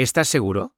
¿Estás seguro?